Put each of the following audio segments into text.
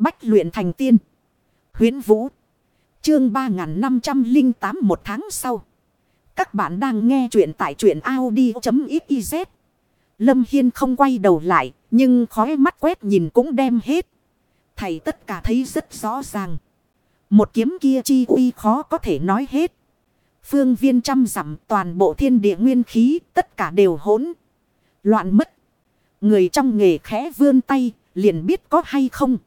Bách luyện thành tiên. Huyến Vũ. Chương 3508 một tháng sau. Các bạn đang nghe truyện tại truyện Audi.xyz. Lâm Hiên không quay đầu lại. Nhưng khói mắt quét nhìn cũng đem hết. Thầy tất cả thấy rất rõ ràng. Một kiếm kia chi uy khó có thể nói hết. Phương viên trăm dặm toàn bộ thiên địa nguyên khí, tất cả đều hỗn. Loạn mất. Người trong nghề khẽ vươn tay, liền biết có hay không.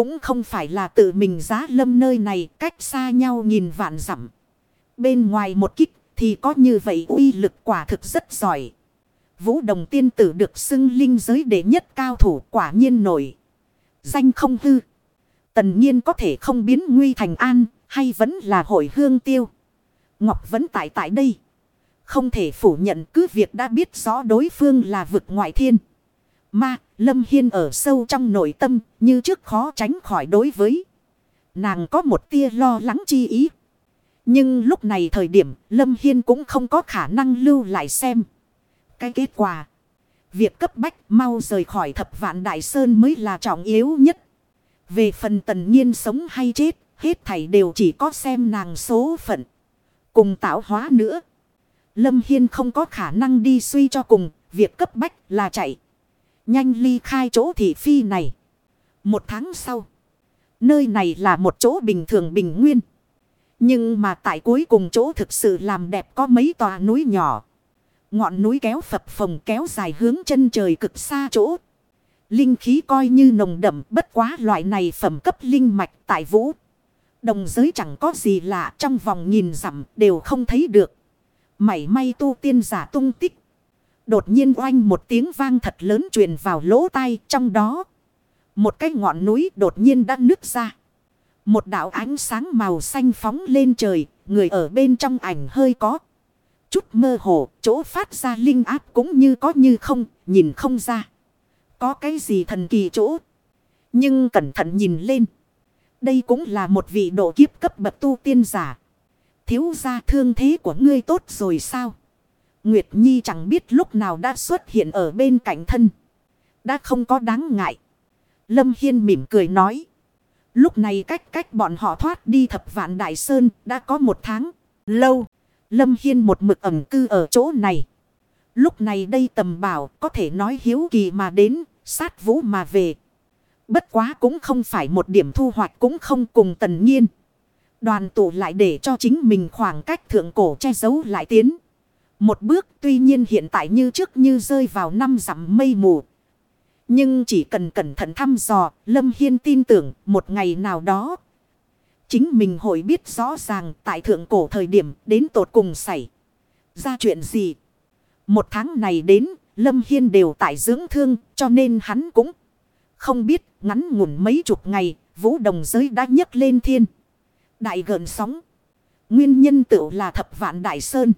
Cũng không phải là tự mình giá lâm nơi này, cách xa nhau nhìn vạn dặm. Bên ngoài một kích thì có như vậy uy lực quả thực rất giỏi. Vũ đồng tiên tử được xưng linh giới đệ nhất cao thủ quả nhiên nổi. Danh không hư. Tần nhiên có thể không biến nguy thành an hay vẫn là hội hương tiêu. Ngọc vẫn tại tại đây. Không thể phủ nhận cứ việc đã biết rõ đối phương là vực ngoại thiên. Mà Lâm Hiên ở sâu trong nội tâm như trước khó tránh khỏi đối với. Nàng có một tia lo lắng chi ý. Nhưng lúc này thời điểm Lâm Hiên cũng không có khả năng lưu lại xem. Cái kết quả. Việc cấp bách mau rời khỏi thập vạn đại sơn mới là trọng yếu nhất. Về phần tần nhiên sống hay chết, hết thảy đều chỉ có xem nàng số phận. Cùng tạo hóa nữa. Lâm Hiên không có khả năng đi suy cho cùng, việc cấp bách là chạy. Nhanh ly khai chỗ thị phi này. Một tháng sau, nơi này là một chỗ bình thường bình nguyên. Nhưng mà tại cuối cùng chỗ thực sự làm đẹp có mấy tòa núi nhỏ. Ngọn núi kéo phập phồng kéo dài hướng chân trời cực xa chỗ. Linh khí coi như nồng đậm bất quá loại này phẩm cấp linh mạch tại vũ. Đồng giới chẳng có gì lạ trong vòng nhìn dặm đều không thấy được. Mảy may tu tiên giả tung tích. Đột nhiên oanh một tiếng vang thật lớn truyền vào lỗ tai trong đó. Một cái ngọn núi đột nhiên đã nứt ra. Một đạo ánh sáng màu xanh phóng lên trời, người ở bên trong ảnh hơi có. Chút mơ hồ, chỗ phát ra linh áp cũng như có như không, nhìn không ra. Có cái gì thần kỳ chỗ. Nhưng cẩn thận nhìn lên. Đây cũng là một vị độ kiếp cấp bậc tu tiên giả. Thiếu gia thương thế của ngươi tốt rồi sao? Nguyệt Nhi chẳng biết lúc nào đã xuất hiện ở bên cạnh thân. Đã không có đáng ngại. Lâm Hiên mỉm cười nói. Lúc này cách cách bọn họ thoát đi thập vạn đại sơn đã có một tháng. Lâu. Lâm Hiên một mực ẩm cư ở chỗ này. Lúc này đây tầm bảo có thể nói hiếu kỳ mà đến, sát vũ mà về. Bất quá cũng không phải một điểm thu hoạch cũng không cùng tần nhiên. Đoàn tụ lại để cho chính mình khoảng cách thượng cổ che giấu lại tiến. Một bước tuy nhiên hiện tại như trước như rơi vào năm dặm mây mù. Nhưng chỉ cần cẩn thận thăm dò, Lâm Hiên tin tưởng một ngày nào đó. Chính mình hội biết rõ ràng tại thượng cổ thời điểm đến tột cùng xảy. Ra chuyện gì? Một tháng này đến, Lâm Hiên đều tại dưỡng thương cho nên hắn cũng không biết ngắn ngủn mấy chục ngày, vũ đồng giới đã nhấc lên thiên. Đại gần sóng. Nguyên nhân tự là thập vạn đại sơn.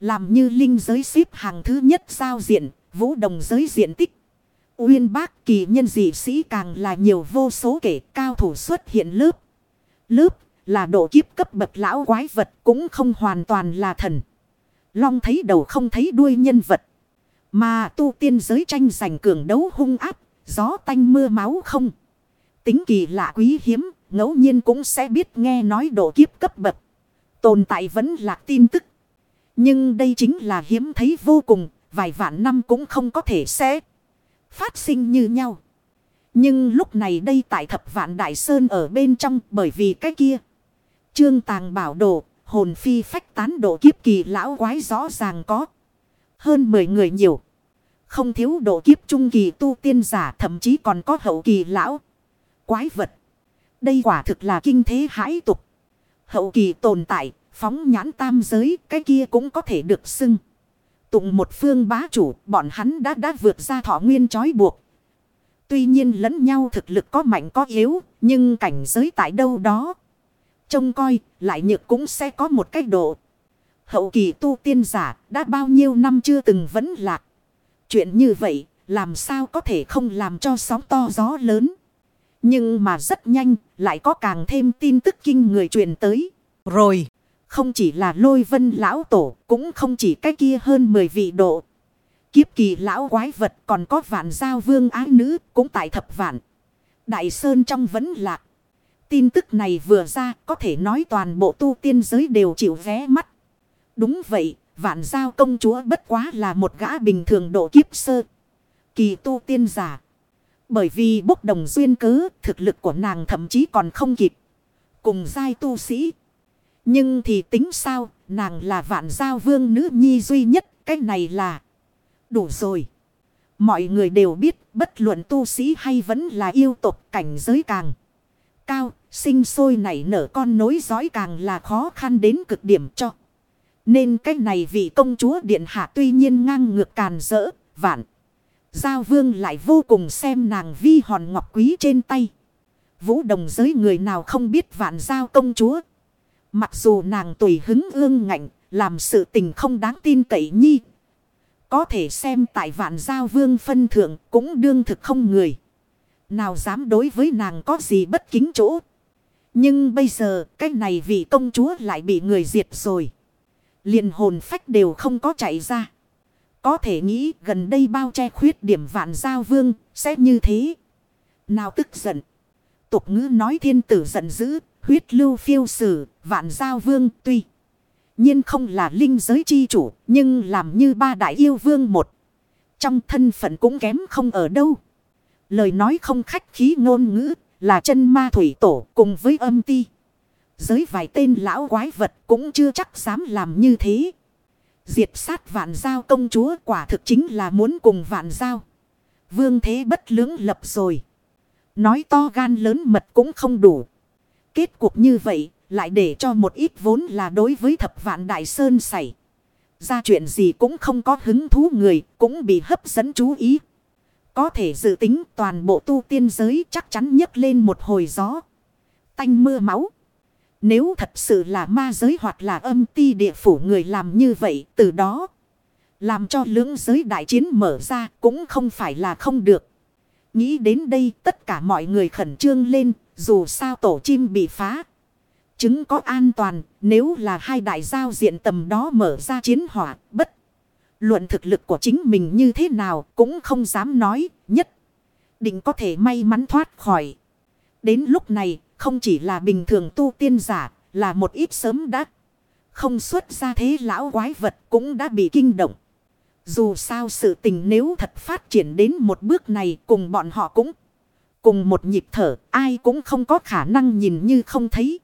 Làm như linh giới xếp hàng thứ nhất giao diện, vũ đồng giới diện tích. Uyên bác kỳ nhân dị sĩ càng là nhiều vô số kể cao thủ xuất hiện lớp. Lớp là độ kiếp cấp bậc lão quái vật cũng không hoàn toàn là thần. Long thấy đầu không thấy đuôi nhân vật. Mà tu tiên giới tranh giành cường đấu hung áp, gió tanh mưa máu không. Tính kỳ lạ quý hiếm, ngẫu nhiên cũng sẽ biết nghe nói độ kiếp cấp bậc. Tồn tại vẫn là tin tức. Nhưng đây chính là hiếm thấy vô cùng, vài vạn năm cũng không có thể sẽ phát sinh như nhau. Nhưng lúc này đây tại thập vạn đại sơn ở bên trong bởi vì cái kia. Trương tàng bảo đồ, hồn phi phách tán độ kiếp kỳ lão quái rõ ràng có. Hơn 10 người nhiều. Không thiếu độ kiếp trung kỳ tu tiên giả thậm chí còn có hậu kỳ lão. Quái vật. Đây quả thực là kinh thế hãi tục. Hậu kỳ tồn tại, phóng nhãn tam giới, cái kia cũng có thể được xưng. Tụng một phương bá chủ, bọn hắn đã đã vượt ra thọ nguyên trói buộc. Tuy nhiên lẫn nhau thực lực có mạnh có yếu, nhưng cảnh giới tại đâu đó. Trông coi, lại nhược cũng sẽ có một cách độ. Hậu kỳ tu tiên giả, đã bao nhiêu năm chưa từng vẫn lạc. Chuyện như vậy, làm sao có thể không làm cho sóng to gió lớn. Nhưng mà rất nhanh, lại có càng thêm tin tức kinh người truyền tới. Rồi, không chỉ là lôi vân lão tổ, cũng không chỉ cái kia hơn 10 vị độ. Kiếp kỳ lão quái vật còn có vạn giao vương ái nữ, cũng tại thập vạn. Đại Sơn trong vẫn lạc. Tin tức này vừa ra có thể nói toàn bộ tu tiên giới đều chịu vé mắt. Đúng vậy, vạn giao công chúa bất quá là một gã bình thường độ kiếp sơ. Kỳ tu tiên giả. Bởi vì bốc đồng duyên cớ, thực lực của nàng thậm chí còn không kịp. Cùng giai tu sĩ. Nhưng thì tính sao, nàng là vạn giao vương nữ nhi duy nhất, cái này là đủ rồi. Mọi người đều biết, bất luận tu sĩ hay vẫn là yêu tộc cảnh giới càng cao, sinh sôi nảy nở con nối dõi càng là khó khăn đến cực điểm cho. Nên cái này vị công chúa điện hạ tuy nhiên ngang ngược càn rỡ, vạn. Giao vương lại vô cùng xem nàng vi hòn ngọc quý trên tay. Vũ đồng giới người nào không biết vạn giao công chúa. Mặc dù nàng tùy hứng ương ngạnh, làm sự tình không đáng tin cậy nhi. Có thể xem tại vạn giao vương phân thượng cũng đương thực không người. Nào dám đối với nàng có gì bất kính chỗ. Nhưng bây giờ cái này vị công chúa lại bị người diệt rồi. liền hồn phách đều không có chạy ra. Có thể nghĩ gần đây bao che khuyết điểm vạn giao vương sẽ như thế. Nào tức giận. Tục ngữ nói thiên tử giận dữ, huyết lưu phiêu sử, vạn giao vương tuy. nhiên không là linh giới chi chủ, nhưng làm như ba đại yêu vương một. Trong thân phận cũng kém không ở đâu. Lời nói không khách khí ngôn ngữ là chân ma thủy tổ cùng với âm ti. Giới vài tên lão quái vật cũng chưa chắc dám làm như thế. Diệt sát vạn giao công chúa quả thực chính là muốn cùng vạn giao. Vương thế bất lưỡng lập rồi. Nói to gan lớn mật cũng không đủ. Kết cục như vậy, lại để cho một ít vốn là đối với thập vạn đại sơn xảy. Ra chuyện gì cũng không có hứng thú người, cũng bị hấp dẫn chú ý. Có thể dự tính toàn bộ tu tiên giới chắc chắn nhấc lên một hồi gió. Tanh mưa máu. Nếu thật sự là ma giới hoặc là âm ti địa phủ người làm như vậy, từ đó. Làm cho lưỡng giới đại chiến mở ra cũng không phải là không được. Nghĩ đến đây, tất cả mọi người khẩn trương lên dù sao tổ chim bị phá. Chứng có an toàn, nếu là hai đại giao diện tầm đó mở ra chiến hỏa, bất. Luận thực lực của chính mình như thế nào cũng không dám nói, nhất. Định có thể may mắn thoát khỏi. Đến lúc này, không chỉ là bình thường tu tiên giả, là một ít sớm đã. Không xuất ra thế lão quái vật cũng đã bị kinh động. Dù sao sự tình nếu thật phát triển đến một bước này cùng bọn họ cũng cùng một nhịp thở ai cũng không có khả năng nhìn như không thấy.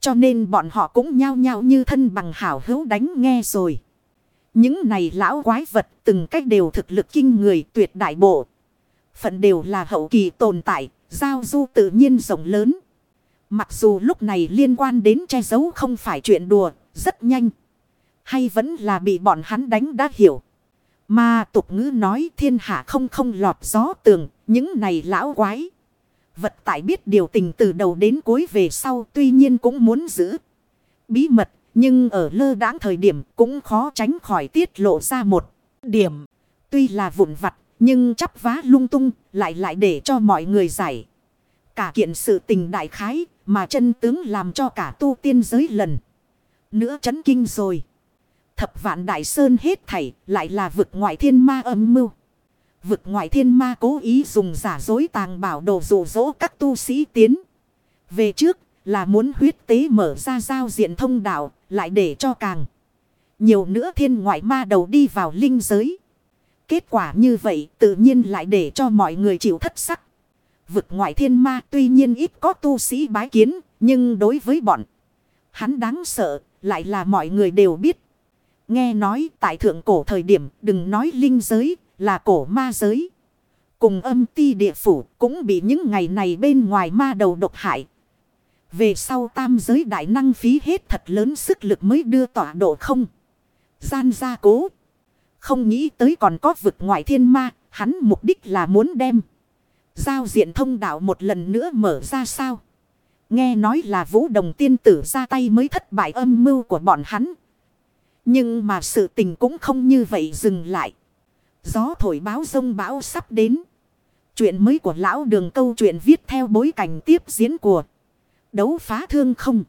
Cho nên bọn họ cũng nhao nhao như thân bằng hảo hữu đánh nghe rồi. Những này lão quái vật từng cách đều thực lực kinh người tuyệt đại bộ. Phận đều là hậu kỳ tồn tại, giao du tự nhiên rộng lớn. Mặc dù lúc này liên quan đến che giấu không phải chuyện đùa, rất nhanh. Hay vẫn là bị bọn hắn đánh đã hiểu. Mà tục ngữ nói thiên hạ không không lọt gió tường, những này lão quái. Vật tại biết điều tình từ đầu đến cuối về sau tuy nhiên cũng muốn giữ. Bí mật, nhưng ở lơ đãng thời điểm cũng khó tránh khỏi tiết lộ ra một điểm. Tuy là vụn vặt, nhưng chắp vá lung tung lại lại để cho mọi người giải. Cả kiện sự tình đại khái mà chân tướng làm cho cả tu tiên giới lần. Nữa chấn kinh rồi. Thập vạn đại sơn hết thảy lại là vực ngoại thiên ma âm mưu. Vực ngoại thiên ma cố ý dùng giả dối tàng bảo đồ dụ dỗ các tu sĩ tiến. Về trước là muốn huyết tế mở ra giao diện thông đạo lại để cho càng nhiều nữa thiên ngoại ma đầu đi vào linh giới. Kết quả như vậy tự nhiên lại để cho mọi người chịu thất sắc. Vực ngoại thiên ma tuy nhiên ít có tu sĩ bái kiến, nhưng đối với bọn hắn đáng sợ, lại là mọi người đều biết. Nghe nói tại thượng cổ thời điểm đừng nói linh giới, là cổ ma giới. Cùng âm ti địa phủ cũng bị những ngày này bên ngoài ma đầu độc hại. Về sau tam giới đại năng phí hết thật lớn sức lực mới đưa tọa độ không. Gian gia cố. Không nghĩ tới còn có vực ngoại thiên ma, hắn mục đích là muốn đem. Giao diện thông đạo một lần nữa mở ra sao? Nghe nói là vũ đồng tiên tử ra tay mới thất bại âm mưu của bọn hắn. Nhưng mà sự tình cũng không như vậy dừng lại. Gió thổi báo sông bão sắp đến. Chuyện mới của lão đường câu chuyện viết theo bối cảnh tiếp diễn của đấu phá thương không.